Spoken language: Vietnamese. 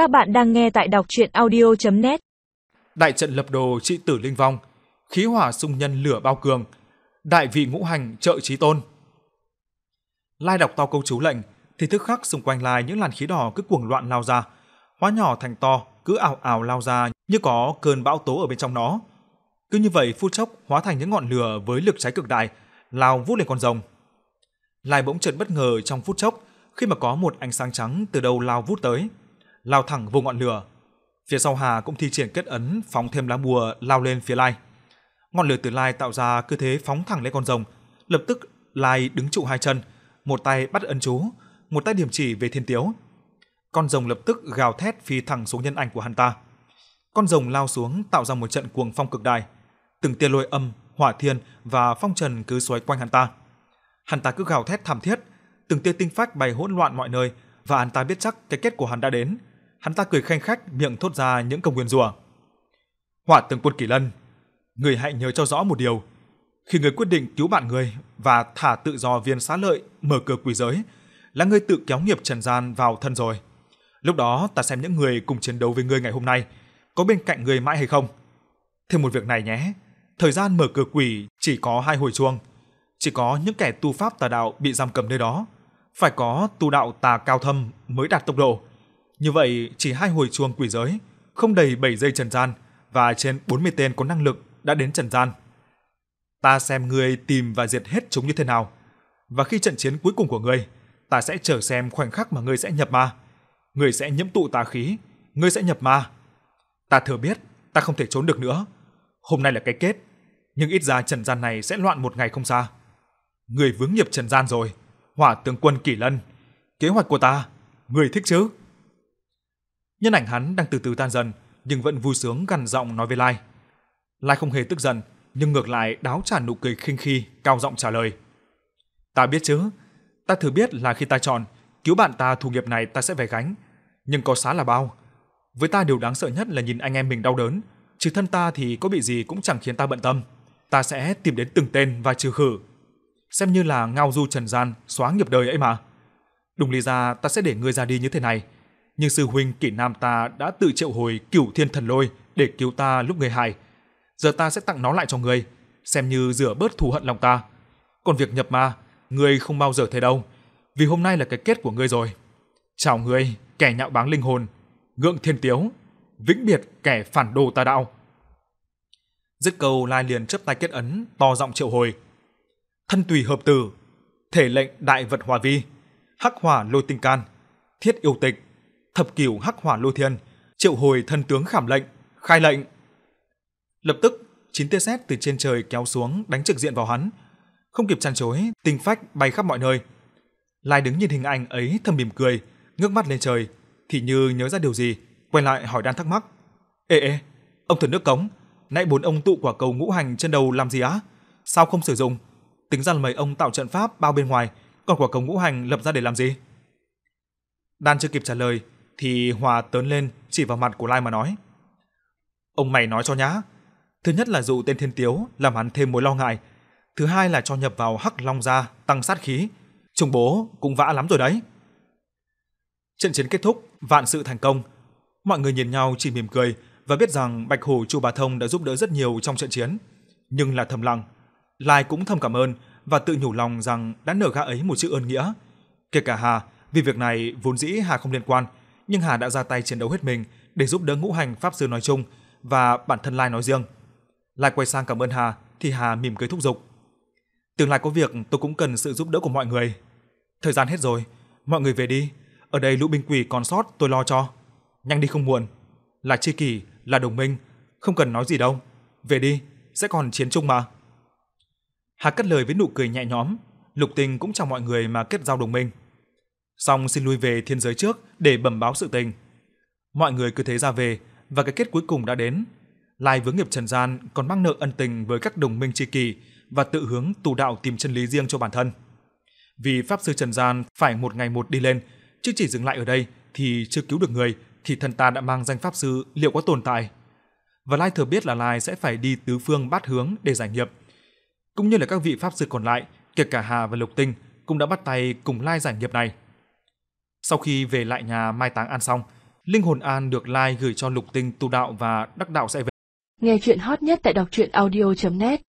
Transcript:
Các bạn đang nghe tại đọc truyện audio.net Đại trận lập đồ trị tử linh vong, khí hỏa xung nhân lửa bao cường, đại vị ngũ hành trợ trí tôn. Lai đọc to câu chú lệnh, thì tức khắc xung quanh Lai những làn khí đỏ cứ cuồng loạn lao ra, hóa nhỏ thành to, cứ ảo ảo lao ra như có cơn bão tố ở bên trong nó. Cứ như vậy phút chốc hóa thành những ngọn lửa với lực cháy cực đại, lao vút lên con rồng. Lai bỗng chợt bất ngờ trong phút chốc khi mà có một ánh sáng trắng từ đâu lao vút tới, lao thẳng vô ngọn lửa. Phía sau Hà cũng thi triển kết ấn phóng thêm lá bùa lao lên phía Lai. Ngọn lửa từ Lai tạo ra cứ thế phóng thẳng lên con rồng, lập tức Lai đứng trụ hai chân, một tay bắt ấn chú, một tay điểm chỉ về thiên tiếu. Con rồng lập tức gào thét phi thẳng xuống nhân ảnh của hắn ta. Con rồng lao xuống tạo ra một trận cuồng phong cực đại. Từng tia lôi âm, hỏa thiên và phong trần cứ xoáy quanh hắn ta. Hắn ta cứ gào thét thảm thiết, từng tia tinh phách bay hỗn loạn mọi nơi và hắn ta biết chắc cái kết của hắn đã đến. Hắn ta cười khanh khách miệng thốt ra những câu nguyên rủa. Hỏa Tường Quân Kỳ Lân, người hãy nhớ cho rõ một điều, khi người quyết định cứu bạn người và thả tự do viên xá lợi mở cửa quỷ giới, là người tự kéo nghiệp trần gian vào thân rồi. Lúc đó ta xem những người cùng chiến đấu với ngươi ngày hôm nay có bên cạnh ngươi mãi hay không. Thêm một việc này nhé, thời gian mở cửa quỷ chỉ có hai hồi chuông, chỉ có những kẻ tu pháp tà đạo bị giam cầm nơi đó, phải có tu đạo tà cao thâm mới đạt tốc độ. Như vậy chỉ hai hồi chuông quỷ giới, không đầy 7 giây trần gian và trên 40 tên có năng lực đã đến trần gian. Ta xem ngươi tìm và diệt hết chúng như thế nào. Và khi trận chiến cuối cùng của ngươi, ta sẽ chờ xem khoảnh khắc mà ngươi sẽ nhập ma. Ngươi sẽ nhiễm tụ tà khí, ngươi sẽ nhập ma. Ta thừa biết, ta không thể trốn được nữa. Hôm nay là cái kết, nhưng ít ra trần gian này sẽ loạn một ngày không xa. Người vướng nghiệp trần gian rồi, hỏa tướng quân Kỷ Lân. Kế hoạch của ta, người thích chứ? Nhân ảnh hắn đang từ từ tan dần, nhưng vẫn vui sướng gằn giọng nói với Lai. Lai không hề tức giận, nhưng ngược lại đáo trả nụ cười khinh khi, cao giọng trả lời. Ta biết chứ, ta thừa biết là khi ta chọn, cứu bạn ta thù nghiệp này ta sẽ phải gánh, nhưng có xá là bao. Với ta điều đáng sợ nhất là nhìn anh em mình đau đớn, chứ thân ta thì có bị gì cũng chẳng khiến ta bận tâm. Ta sẽ tìm đến từng tên và trừ khử. Xem như là ngao du trần gian, xóa nghiệp đời ấy mà. Đúng lý ra ta sẽ để ngươi ra đi như thế này, nhưng sư huynh kỷ nam ta đã tự triệu hồi cửu thiên thần lôi để cứu ta lúc người hại. Giờ ta sẽ tặng nó lại cho ngươi, xem như rửa bớt thù hận lòng ta. Còn việc nhập ma, ngươi không bao giờ thấy đâu, vì hôm nay là cái kết của ngươi rồi. Chào ngươi, kẻ nhạo báng linh hồn, ngượng thiên tiếu, vĩnh biệt kẻ phản đồ ta đạo. Dứt câu Lai liền chấp tay kết ấn, to giọng triệu hồi. Thân tùy hợp tử, thể lệnh đại vật hòa vi, hắc hỏa lôi tinh can, thiết yêu tịch, thập cửu hắc hỏa lôi thiên, triệu hồi thân tướng khảm lệnh, khai lệnh. Lập tức, chín tia sét từ trên trời kéo xuống đánh trực diện vào hắn. Không kịp chăn chối, tinh phách bay khắp mọi nơi. Lai đứng nhìn hình ảnh ấy thầm mỉm cười, ngước mắt lên trời, thì như nhớ ra điều gì, quay lại hỏi đan thắc mắc. Ê ê, ông thần nước cống, nãy bốn ông tụ quả cầu ngũ hành trên đầu làm gì á? Sao không sử dụng? Tính ra là mấy ông tạo trận pháp bao bên ngoài, còn quả cầu ngũ hành lập ra để làm gì? Đan chưa kịp trả lời, thì Hòa tớn lên chỉ vào mặt của Lai mà nói. Ông mày nói cho nhá. Thứ nhất là dụ tên Thiên Tiếu làm hắn thêm mối lo ngại. Thứ hai là cho nhập vào Hắc Long gia tăng sát khí. Trùng bố cũng vã lắm rồi đấy. Trận chiến kết thúc, vạn sự thành công. Mọi người nhìn nhau chỉ mỉm cười và biết rằng Bạch Hổ Chu bá Thông đã giúp đỡ rất nhiều trong trận chiến, nhưng là thầm lặng. Lai cũng thầm cảm ơn và tự nhủ lòng rằng đã nở gã ấy một chữ ơn nghĩa. Kể cả Hà, vì việc này vốn dĩ Hà không liên quan, nhưng Hà đã ra tay chiến đấu hết mình để giúp đỡ ngũ hành pháp sư nói chung và bản thân Lai nói riêng. Lai quay sang cảm ơn Hà thì Hà mỉm cười thúc giục. Tương lai có việc tôi cũng cần sự giúp đỡ của mọi người. Thời gian hết rồi, mọi người về đi. Ở đây lũ binh quỷ còn sót tôi lo cho. Nhanh đi không muộn. Là chi kỷ, là đồng minh, không cần nói gì đâu. Về đi, sẽ còn chiến chung mà. Hà cất lời với nụ cười nhẹ nhõm, Lục Tình cũng chào mọi người mà kết giao đồng minh. Xong xin lui về thiên giới trước để bẩm báo sự tình. Mọi người cứ thế ra về và cái kết cuối cùng đã đến. Lai vướng nghiệp trần gian còn mang nợ ân tình với các đồng minh tri kỷ và tự hướng tu đạo tìm chân lý riêng cho bản thân. Vì pháp sư trần gian phải một ngày một đi lên, chứ chỉ dừng lại ở đây thì chưa cứu được người thì thân ta đã mang danh pháp sư liệu có tồn tại. Và Lai thừa biết là Lai sẽ phải đi tứ phương bát hướng để giải nghiệp. Cũng như là các vị pháp sư còn lại, kể cả Hà và Lục Tinh cũng đã bắt tay cùng Lai giải nghiệp này. Sau khi về lại nhà mai táng an xong, linh hồn an được Lai gửi cho lục tinh tu đạo và đắc đạo sẽ về. Nghe chuyện hot nhất tại đọc truyện audio.net